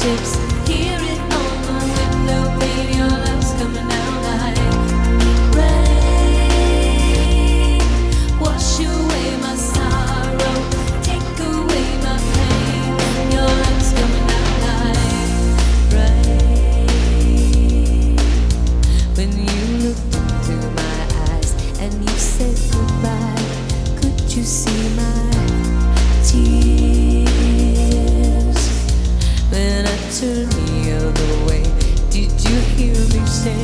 fingertips. Hear it on the window, baby, your love's coming down like rain. Wash away my sorrow, take away my pain. Your love's coming down like rain. When you looked into my eyes and you said goodbye, could you see my turn the other way. Did you hear me say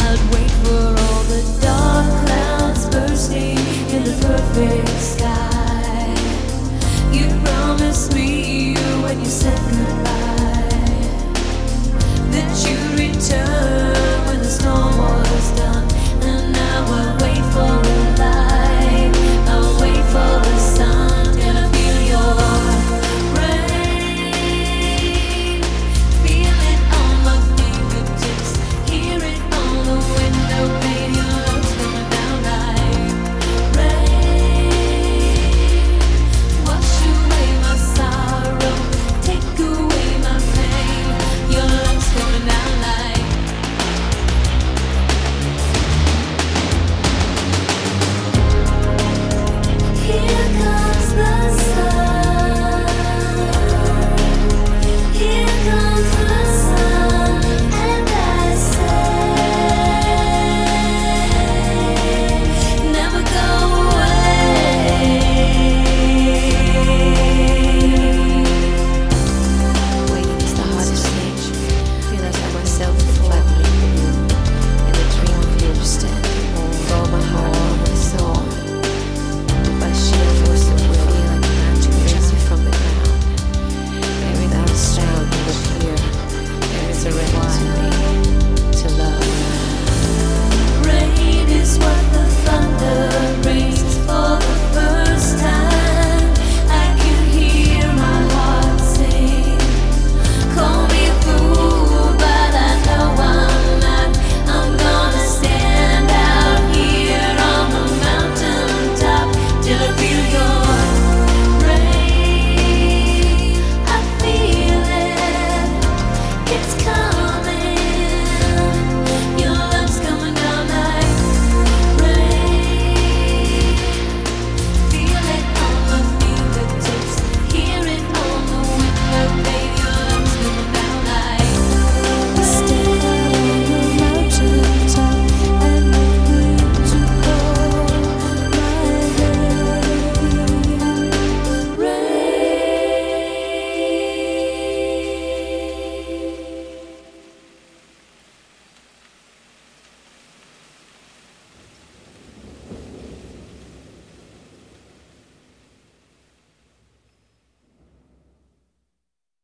I'd wait for all the dark clouds bursting in the perfect sky? You promised me you when you said.